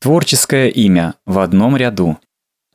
Творческое имя в одном ряду.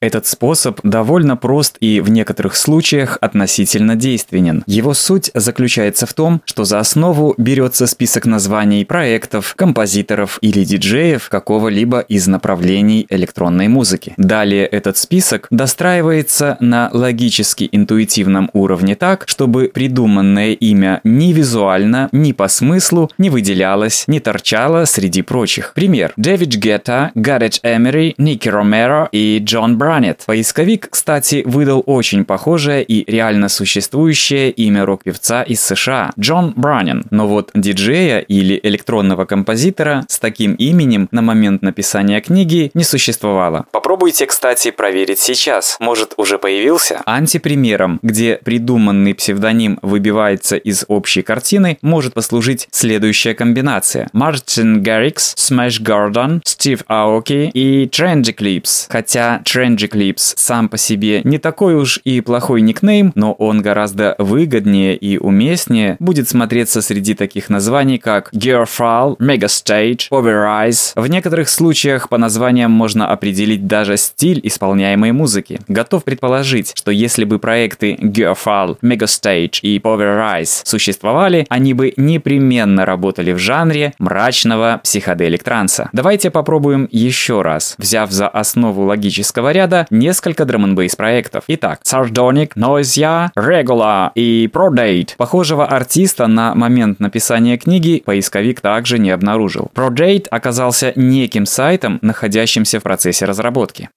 Этот способ довольно прост и в некоторых случаях относительно действенен. Его суть заключается в том, что за основу берется список названий проектов, композиторов или диджеев какого-либо из направлений электронной музыки. Далее этот список достраивается на логически интуитивном уровне так, чтобы придуманное имя ни визуально, ни по смыслу не выделялось, не торчало среди прочих. Пример. Дэвид Гетта, Гаррет Эмери, Ники Ромеро и Джон Ранет. Поисковик, кстати, выдал очень похожее и реально существующее имя рок-певца из США – Джон Бранин. Но вот диджея или электронного композитора с таким именем на момент написания книги не существовало. Попробуйте, кстати, проверить сейчас. Может, уже появился? Антипримером, где придуманный псевдоним выбивается из общей картины, может послужить следующая комбинация. Мартин Гаррикс, Смэш Гордон, Стив Аоки и Strange Eclipse. Хотя Strange Eclipse сам по себе не такой уж и плохой никнейм, но он гораздо выгоднее и уместнее будет смотреться среди таких названий, как Gearfile, Megastage, Overrise. В некоторых случаях по названиям можно определить даже стиль исполняемой музыки. Готов предположить, что если бы проекты Gearfile, Megastage и Overrise существовали, они бы непременно работали в жанре мрачного психоделик транса. Давайте попробуем еще раз. Взяв за основу логического ряда ряда несколько драм проектов. Итак, Sardonic, Noisia, Regular и Prodate. Похожего артиста на момент написания книги поисковик также не обнаружил. Prodate оказался неким сайтом, находящимся в процессе разработки.